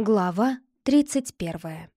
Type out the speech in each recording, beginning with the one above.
Глава 31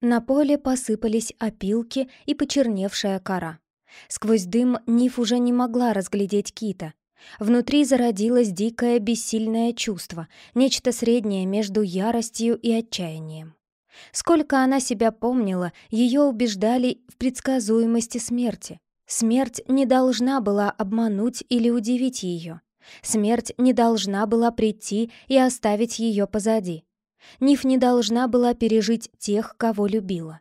На поле посыпались опилки и почерневшая кора. Сквозь дым Ниф уже не могла разглядеть кита. Внутри зародилось дикое бессильное чувство, нечто среднее между яростью и отчаянием. Сколько она себя помнила, ее убеждали в предсказуемости смерти. Смерть не должна была обмануть или удивить ее. Смерть не должна была прийти и оставить ее позади. Ниф не должна была пережить тех, кого любила.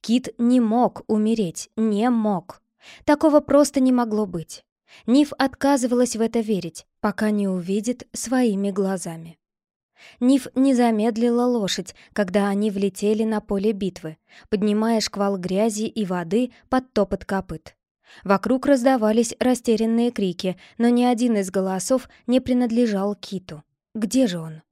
Кит не мог умереть, не мог. Такого просто не могло быть. Ниф отказывалась в это верить, пока не увидит своими глазами. Ниф не замедлила лошадь, когда они влетели на поле битвы, поднимая шквал грязи и воды под топот копыт. Вокруг раздавались растерянные крики, но ни один из голосов не принадлежал Киту. Где же он?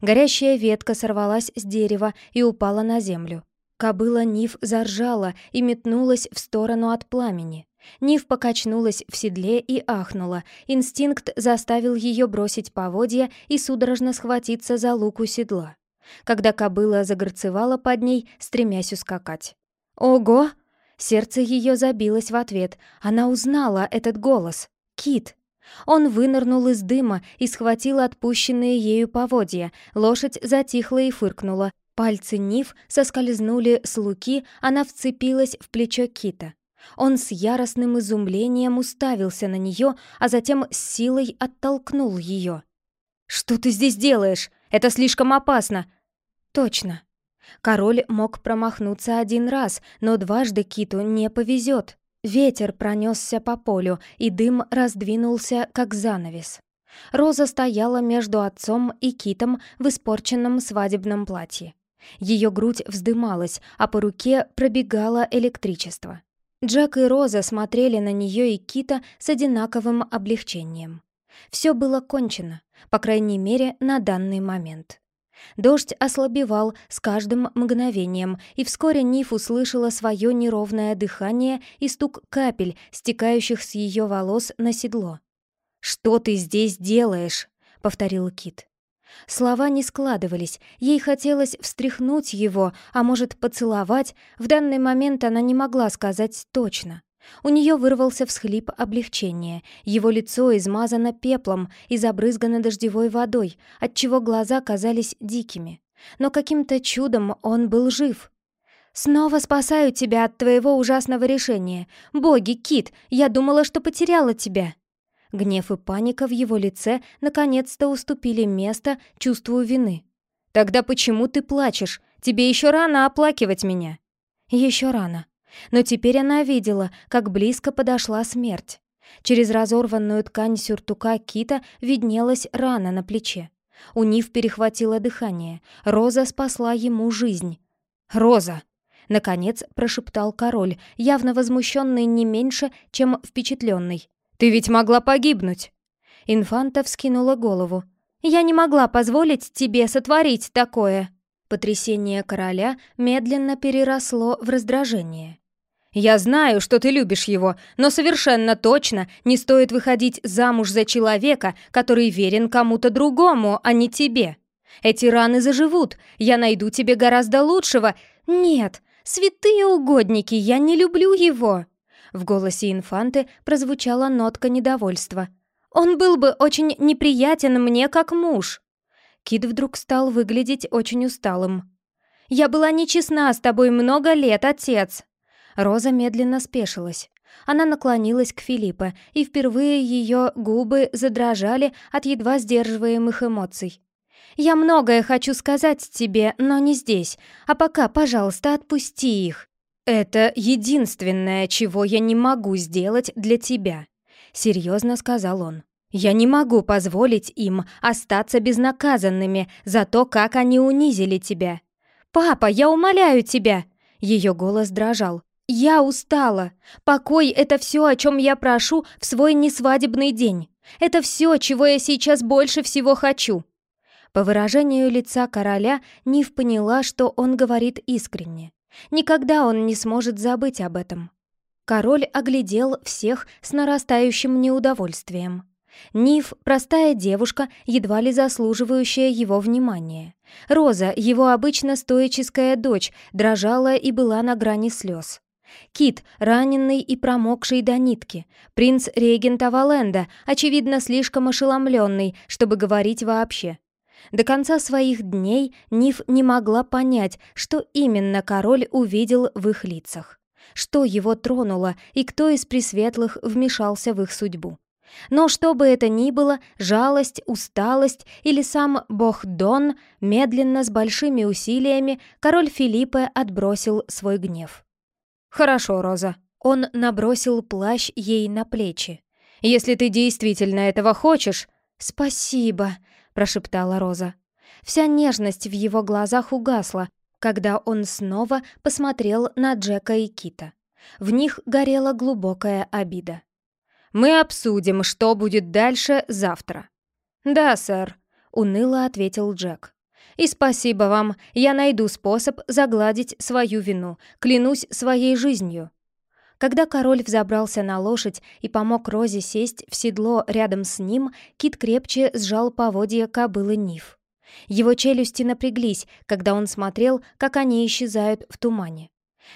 Горящая ветка сорвалась с дерева и упала на землю. Кобыла Ниф заржала и метнулась в сторону от пламени. Ниф покачнулась в седле и ахнула. Инстинкт заставил ее бросить поводья и судорожно схватиться за луку седла. Когда кобыла загорцевала под ней, стремясь ускакать. «Ого!» Сердце ее забилось в ответ. Она узнала этот голос. Кит. Он вынырнул из дыма и схватил отпущенные ею поводья. Лошадь затихла и фыркнула. Пальцы Нив соскользнули с луки, она вцепилась в плечо Кита. Он с яростным изумлением уставился на нее, а затем с силой оттолкнул ее. «Что ты здесь делаешь? Это слишком опасно!» «Точно!» Король мог промахнуться один раз, но дважды киту не повезет. Ветер пронесся по полю, и дым раздвинулся, как занавес. Роза стояла между отцом и китом в испорченном свадебном платье. Ее грудь вздымалась, а по руке пробегало электричество. Джек и Роза смотрели на нее и Кита с одинаковым облегчением. Все было кончено, по крайней мере, на данный момент. Дождь ослабевал с каждым мгновением, и вскоре Ниф услышала свое неровное дыхание и стук капель, стекающих с ее волос на седло. «Что ты здесь делаешь?» — повторил Кит. Слова не складывались, ей хотелось встряхнуть его, а может поцеловать, в данный момент она не могла сказать точно. У нее вырвался всхлип облегчения. Его лицо измазано пеплом и забрызгано дождевой водой, отчего глаза казались дикими. Но каким-то чудом он был жив. «Снова спасаю тебя от твоего ужасного решения. Боги, Кит, я думала, что потеряла тебя». Гнев и паника в его лице наконец-то уступили место чувству вины. «Тогда почему ты плачешь? Тебе еще рано оплакивать меня». «Еще рано. Но теперь она видела, как близко подошла смерть. Через разорванную ткань сюртука Кита виднелась рана на плече. У Нив перехватило дыхание. Роза спасла ему жизнь. «Роза!» — наконец прошептал король, явно возмущенный не меньше, чем впечатленный. «Ты ведь могла погибнуть!» Инфанта вскинула голову. «Я не могла позволить тебе сотворить такое!» Потрясение короля медленно переросло в раздражение. «Я знаю, что ты любишь его, но совершенно точно не стоит выходить замуж за человека, который верен кому-то другому, а не тебе. Эти раны заживут, я найду тебе гораздо лучшего. Нет, святые угодники, я не люблю его!» В голосе инфанты прозвучала нотка недовольства. «Он был бы очень неприятен мне как муж!» Кит вдруг стал выглядеть очень усталым. «Я была нечестна с тобой много лет, отец!» Роза медленно спешилась. Она наклонилась к Филиппе, и впервые ее губы задрожали от едва сдерживаемых эмоций. «Я многое хочу сказать тебе, но не здесь. А пока, пожалуйста, отпусти их». «Это единственное, чего я не могу сделать для тебя», — серьезно сказал он. Я не могу позволить им остаться безнаказанными за то, как они унизили тебя. Папа, я умоляю тебя!» Ее голос дрожал. «Я устала. Покой — это все, о чем я прошу в свой несвадебный день. Это все, чего я сейчас больше всего хочу». По выражению лица короля Нив поняла, что он говорит искренне. Никогда он не сможет забыть об этом. Король оглядел всех с нарастающим неудовольствием. Ниф — простая девушка, едва ли заслуживающая его внимания. Роза, его обычно стоическая дочь, дрожала и была на грани слез. Кит, раненый и промокший до нитки. Принц-регент Аваленда, очевидно, слишком ошеломленный, чтобы говорить вообще. До конца своих дней Ниф не могла понять, что именно король увидел в их лицах. Что его тронуло и кто из пресветлых вмешался в их судьбу. Но что бы это ни было, жалость, усталость или сам бог Дон, медленно, с большими усилиями, король Филиппе отбросил свой гнев. «Хорошо, Роза». Он набросил плащ ей на плечи. «Если ты действительно этого хочешь...» «Спасибо», — прошептала Роза. Вся нежность в его глазах угасла, когда он снова посмотрел на Джека и Кита. В них горела глубокая обида. «Мы обсудим, что будет дальше завтра». «Да, сэр», — уныло ответил Джек. И спасибо вам, я найду способ загладить свою вину, клянусь своей жизнью». Когда король взобрался на лошадь и помог Розе сесть в седло рядом с ним, Кит крепче сжал поводья кобылы Ниф. Его челюсти напряглись, когда он смотрел, как они исчезают в тумане.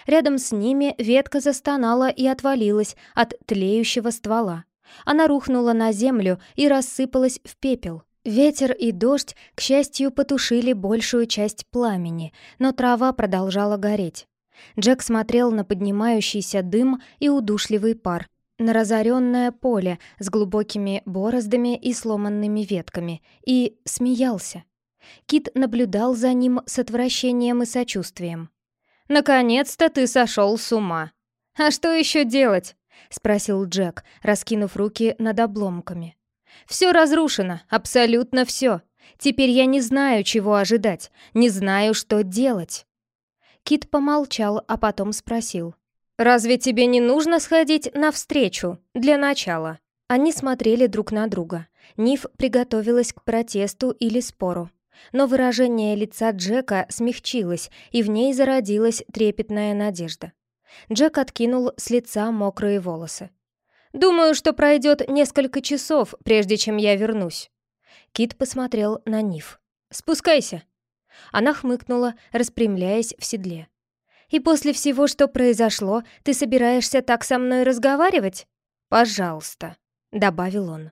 Рядом с ними ветка застонала и отвалилась от тлеющего ствола. Она рухнула на землю и рассыпалась в пепел. Ветер и дождь, к счастью, потушили большую часть пламени, но трава продолжала гореть. Джек смотрел на поднимающийся дым и удушливый пар, на разоренное поле с глубокими бороздами и сломанными ветками, и смеялся. Кит наблюдал за ним с отвращением и сочувствием. «Наконец-то ты сошел с ума!» «А что еще делать?» — спросил Джек, раскинув руки над обломками. Все разрушено, абсолютно все. Теперь я не знаю, чего ожидать, не знаю, что делать». Кит помолчал, а потом спросил. «Разве тебе не нужно сходить навстречу для начала?» Они смотрели друг на друга. Ниф приготовилась к протесту или спору. Но выражение лица Джека смягчилось, и в ней зародилась трепетная надежда. Джек откинул с лица мокрые волосы. Думаю, что пройдет несколько часов, прежде чем я вернусь». Кит посмотрел на Ниф. «Спускайся». Она хмыкнула, распрямляясь в седле. «И после всего, что произошло, ты собираешься так со мной разговаривать?» «Пожалуйста», — добавил он.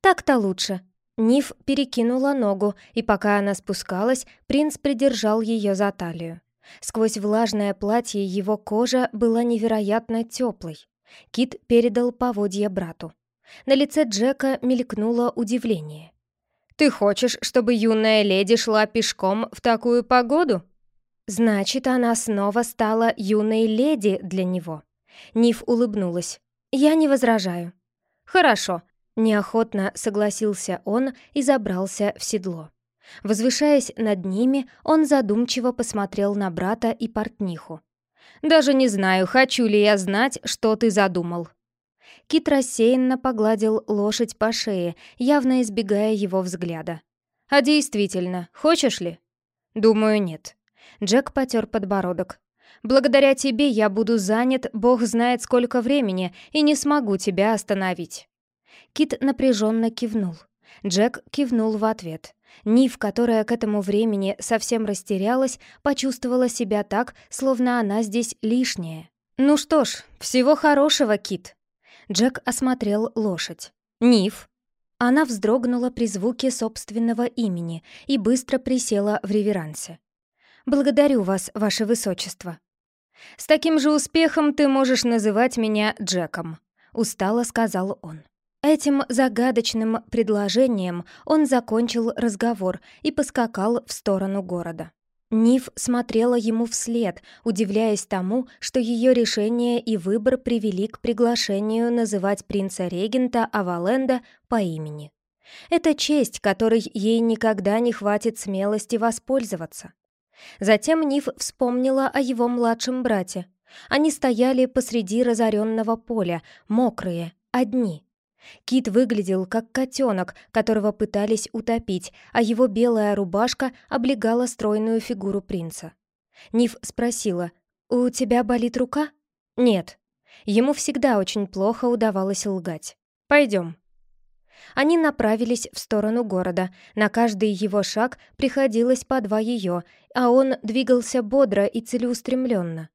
«Так-то лучше». Ниф перекинула ногу, и пока она спускалась, принц придержал ее за талию. Сквозь влажное платье его кожа была невероятно теплой. Кит передал поводья брату. На лице Джека мелькнуло удивление. «Ты хочешь, чтобы юная леди шла пешком в такую погоду?» «Значит, она снова стала юной леди для него». Ниф улыбнулась. «Я не возражаю». «Хорошо», — неохотно согласился он и забрался в седло. Возвышаясь над ними, он задумчиво посмотрел на брата и портниху. Даже не знаю, хочу ли я знать, что ты задумал». Кит рассеянно погладил лошадь по шее, явно избегая его взгляда. «А действительно, хочешь ли?» «Думаю, нет». Джек потер подбородок. «Благодаря тебе я буду занят, бог знает сколько времени, и не смогу тебя остановить». Кит напряженно кивнул. Джек кивнул в ответ. Нив, которая к этому времени совсем растерялась, почувствовала себя так, словно она здесь лишняя. «Ну что ж, всего хорошего, Кит!» Джек осмотрел лошадь. «Нив!» Она вздрогнула при звуке собственного имени и быстро присела в реверансе. «Благодарю вас, ваше высочество». «С таким же успехом ты можешь называть меня Джеком», — устало сказал он. Этим загадочным предложением он закончил разговор и поскакал в сторону города. Ниф смотрела ему вслед, удивляясь тому, что ее решение и выбор привели к приглашению называть принца-регента Аваленда по имени. Это честь, которой ей никогда не хватит смелости воспользоваться. Затем Ниф вспомнила о его младшем брате. Они стояли посреди разоренного поля, мокрые, одни. Кит выглядел как котенок, которого пытались утопить, а его белая рубашка облегала стройную фигуру принца. Ниф спросила, «У тебя болит рука?» «Нет». Ему всегда очень плохо удавалось лгать. «Пойдем». Они направились в сторону города. На каждый его шаг приходилось по два ее, а он двигался бодро и целеустремленно.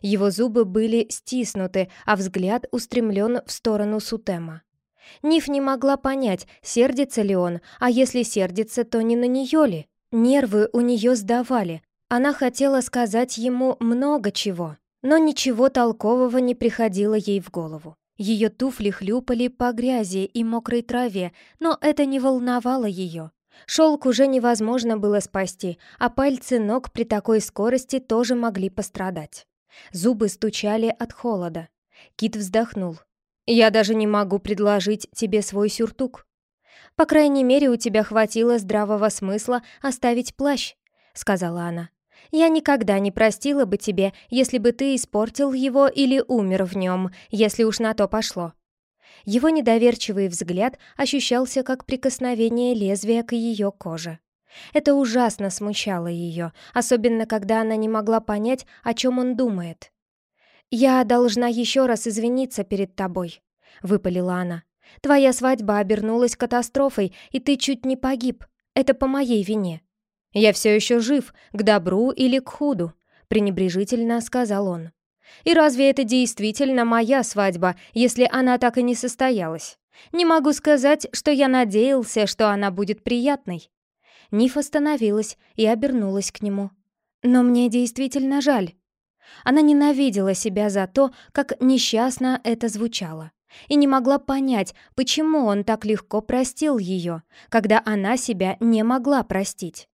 Его зубы были стиснуты, а взгляд устремлен в сторону Сутема. Ниф не могла понять, сердится ли он, а если сердится, то не на нее ли. Нервы у нее сдавали. Она хотела сказать ему много чего, но ничего толкового не приходило ей в голову. Ее туфли хлюпали по грязи и мокрой траве, но это не волновало ее. Шелк уже невозможно было спасти, а пальцы ног при такой скорости тоже могли пострадать. Зубы стучали от холода. Кит вздохнул. «Я даже не могу предложить тебе свой сюртук. По крайней мере, у тебя хватило здравого смысла оставить плащ», — сказала она. Я никогда не простила бы тебе, если бы ты испортил его или умер в нем, если уж на то пошло». Его недоверчивый взгляд ощущался как прикосновение лезвия к ее коже. Это ужасно смущало ее, особенно когда она не могла понять, о чем он думает. «Я должна еще раз извиниться перед тобой», — выпалила она. «Твоя свадьба обернулась катастрофой, и ты чуть не погиб. Это по моей вине. «Я все еще жив, к добру или к худу», — пренебрежительно сказал он. «И разве это действительно моя свадьба, если она так и не состоялась? Не могу сказать, что я надеялся, что она будет приятной». Ниф остановилась и обернулась к нему. «Но мне действительно жаль». Она ненавидела себя за то, как несчастно это звучало, и не могла понять, почему он так легко простил ее, когда она себя не могла простить.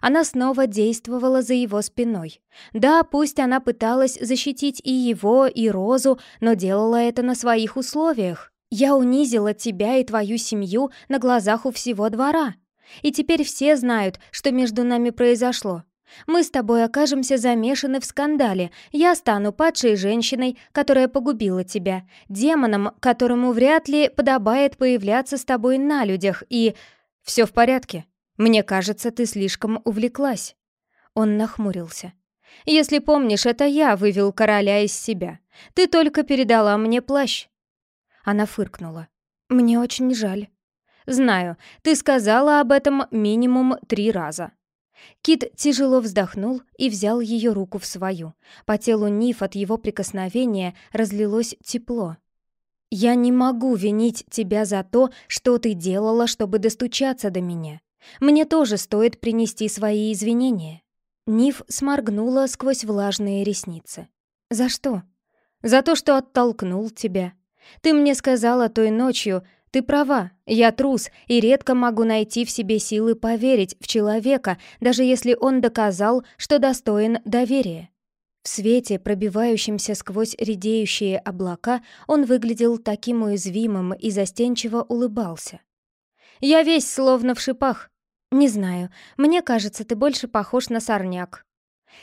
Она снова действовала за его спиной. Да, пусть она пыталась защитить и его, и Розу, но делала это на своих условиях. «Я унизила тебя и твою семью на глазах у всего двора. И теперь все знают, что между нами произошло. Мы с тобой окажемся замешаны в скандале. Я стану падшей женщиной, которая погубила тебя, демоном, которому вряд ли подобает появляться с тобой на людях, и... Все в порядке», «Мне кажется, ты слишком увлеклась». Он нахмурился. «Если помнишь, это я вывел короля из себя. Ты только передала мне плащ». Она фыркнула. «Мне очень жаль». «Знаю, ты сказала об этом минимум три раза». Кит тяжело вздохнул и взял ее руку в свою. По телу Ниф от его прикосновения разлилось тепло. «Я не могу винить тебя за то, что ты делала, чтобы достучаться до меня. Мне тоже стоит принести свои извинения». Ниф сморгнула сквозь влажные ресницы. «За что?» «За то, что оттолкнул тебя. Ты мне сказала той ночью, ты права, я трус и редко могу найти в себе силы поверить в человека, даже если он доказал, что достоин доверия». В свете, пробивающемся сквозь редеющие облака, он выглядел таким уязвимым и застенчиво улыбался. «Я весь словно в шипах», «Не знаю. Мне кажется, ты больше похож на сорняк».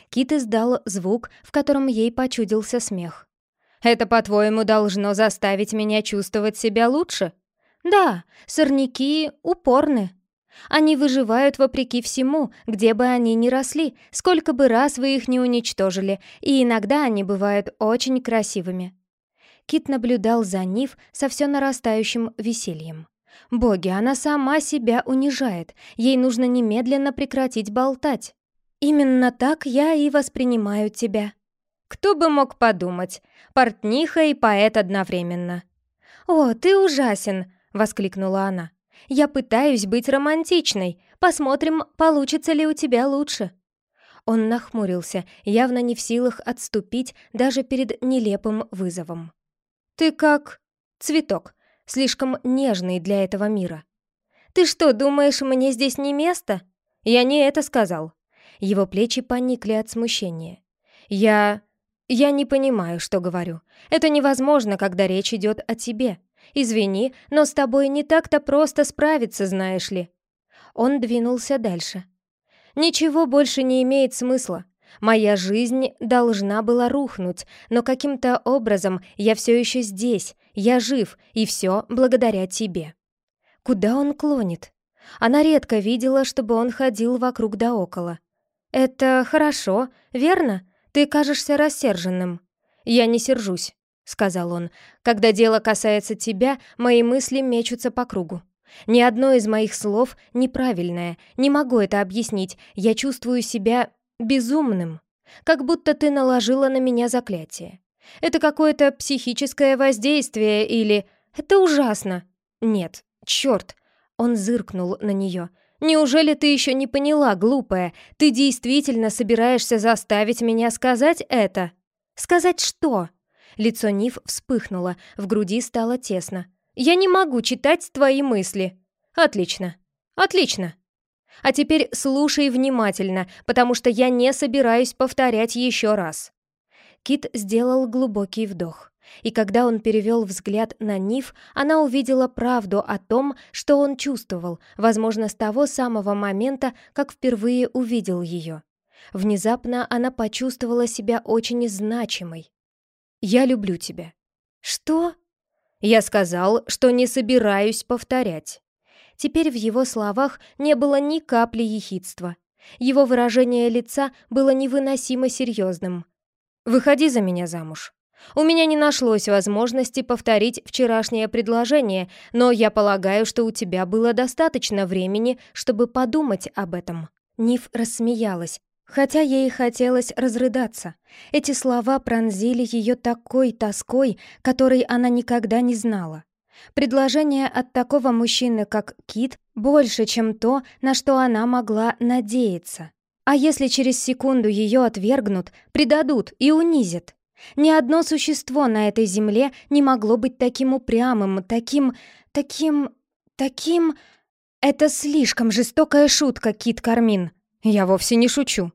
Кит издал звук, в котором ей почудился смех. «Это, по-твоему, должно заставить меня чувствовать себя лучше?» «Да, сорняки упорны. Они выживают вопреки всему, где бы они ни росли, сколько бы раз вы их не уничтожили, и иногда они бывают очень красивыми». Кит наблюдал за Нив со все нарастающим весельем. Боги, она сама себя унижает. Ей нужно немедленно прекратить болтать. Именно так я и воспринимаю тебя. Кто бы мог подумать? Портниха и поэт одновременно. «О, ты ужасен!» — воскликнула она. «Я пытаюсь быть романтичной. Посмотрим, получится ли у тебя лучше». Он нахмурился, явно не в силах отступить даже перед нелепым вызовом. «Ты как цветок, слишком нежный для этого мира. «Ты что, думаешь, мне здесь не место?» «Я не это сказал». Его плечи поникли от смущения. «Я... я не понимаю, что говорю. Это невозможно, когда речь идет о тебе. Извини, но с тобой не так-то просто справиться, знаешь ли». Он двинулся дальше. «Ничего больше не имеет смысла. Моя жизнь должна была рухнуть, но каким-то образом я все еще здесь, я жив, и все благодаря тебе». Куда он клонит? Она редко видела, чтобы он ходил вокруг да около. «Это хорошо, верно? Ты кажешься рассерженным». «Я не сержусь», — сказал он. «Когда дело касается тебя, мои мысли мечутся по кругу. Ни одно из моих слов неправильное, не могу это объяснить. Я чувствую себя безумным, как будто ты наложила на меня заклятие. Это какое-то психическое воздействие или... Это ужасно. Нет, черт. Он зыркнул на нее. Неужели ты еще не поняла, глупая? Ты действительно собираешься заставить меня сказать это? Сказать что? Лицо Ниф вспыхнуло, в груди стало тесно. Я не могу читать твои мысли. Отлично. Отлично. А теперь слушай внимательно, потому что я не собираюсь повторять еще раз. Кит сделал глубокий вдох. И когда он перевел взгляд на Ниф, она увидела правду о том, что он чувствовал, возможно, с того самого момента, как впервые увидел ее. Внезапно она почувствовала себя очень значимой. «Я люблю тебя». «Что?» «Я сказал, что не собираюсь повторять». Теперь в его словах не было ни капли ехидства. Его выражение лица было невыносимо серьезным. «Выходи за меня замуж». У меня не нашлось возможности повторить вчерашнее предложение, но я полагаю, что у тебя было достаточно времени, чтобы подумать об этом». Ниф рассмеялась, хотя ей хотелось разрыдаться. Эти слова пронзили ее такой тоской, которой она никогда не знала. Предложение от такого мужчины, как Кит, больше, чем то, на что она могла надеяться. А если через секунду ее отвергнут, предадут и унизят? Ни одно существо на этой земле не могло быть таким упрямым, таким... таким... таким... Это слишком жестокая шутка, Кит Кармин. Я вовсе не шучу.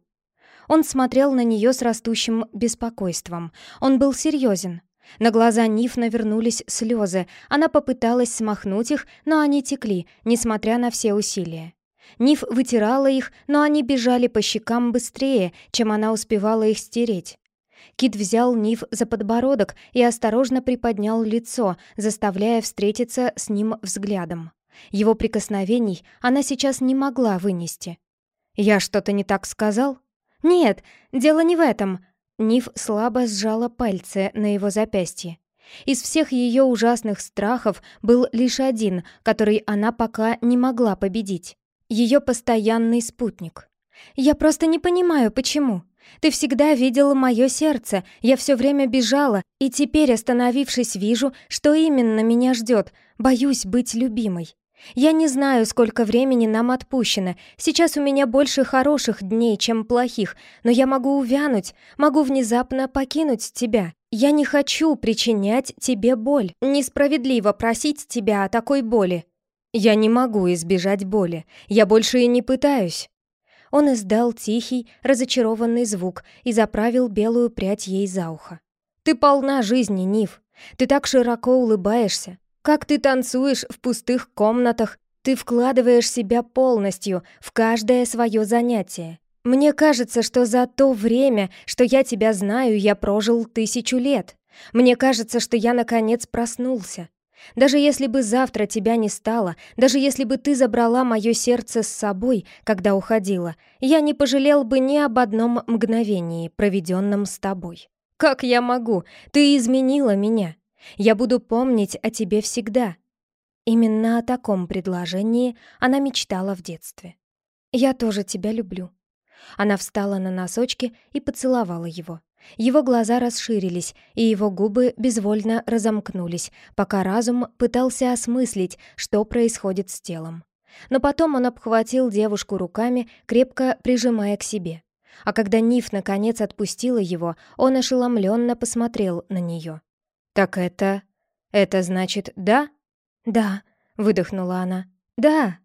Он смотрел на нее с растущим беспокойством. Он был серьезен. На глаза Ниф навернулись слезы. Она попыталась смахнуть их, но они текли, несмотря на все усилия. Ниф вытирала их, но они бежали по щекам быстрее, чем она успевала их стереть. Кит взял Ниф за подбородок и осторожно приподнял лицо, заставляя встретиться с ним взглядом. Его прикосновений она сейчас не могла вынести. «Я что-то не так сказал?» «Нет, дело не в этом». Ниф слабо сжала пальцы на его запястье. Из всех ее ужасных страхов был лишь один, который она пока не могла победить ее постоянный спутник. Я просто не понимаю, почему. Ты всегда видела мое сердце, я все время бежала, и теперь, остановившись, вижу, что именно меня ждет. Боюсь быть любимой. Я не знаю, сколько времени нам отпущено. Сейчас у меня больше хороших дней, чем плохих, но я могу увянуть, могу внезапно покинуть тебя. Я не хочу причинять тебе боль. Несправедливо просить тебя о такой боли. «Я не могу избежать боли. Я больше и не пытаюсь». Он издал тихий, разочарованный звук и заправил белую прядь ей за ухо. «Ты полна жизни, Нив. Ты так широко улыбаешься. Как ты танцуешь в пустых комнатах. Ты вкладываешь себя полностью в каждое свое занятие. Мне кажется, что за то время, что я тебя знаю, я прожил тысячу лет. Мне кажется, что я наконец проснулся. Даже если бы завтра тебя не стало, даже если бы ты забрала мое сердце с собой, когда уходила, я не пожалел бы ни об одном мгновении, проведенном с тобой. Как я могу? Ты изменила меня. Я буду помнить о тебе всегда. Именно о таком предложении она мечтала в детстве. «Я тоже тебя люблю». Она встала на носочки и поцеловала его. Его глаза расширились, и его губы безвольно разомкнулись, пока разум пытался осмыслить, что происходит с телом. Но потом он обхватил девушку руками, крепко прижимая к себе. А когда Ниф наконец отпустила его, он ошеломленно посмотрел на нее. «Так это... это значит да?» «Да», — выдохнула она. «Да».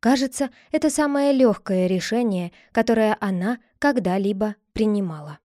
Кажется, это самое легкое решение, которое она когда-либо принимала.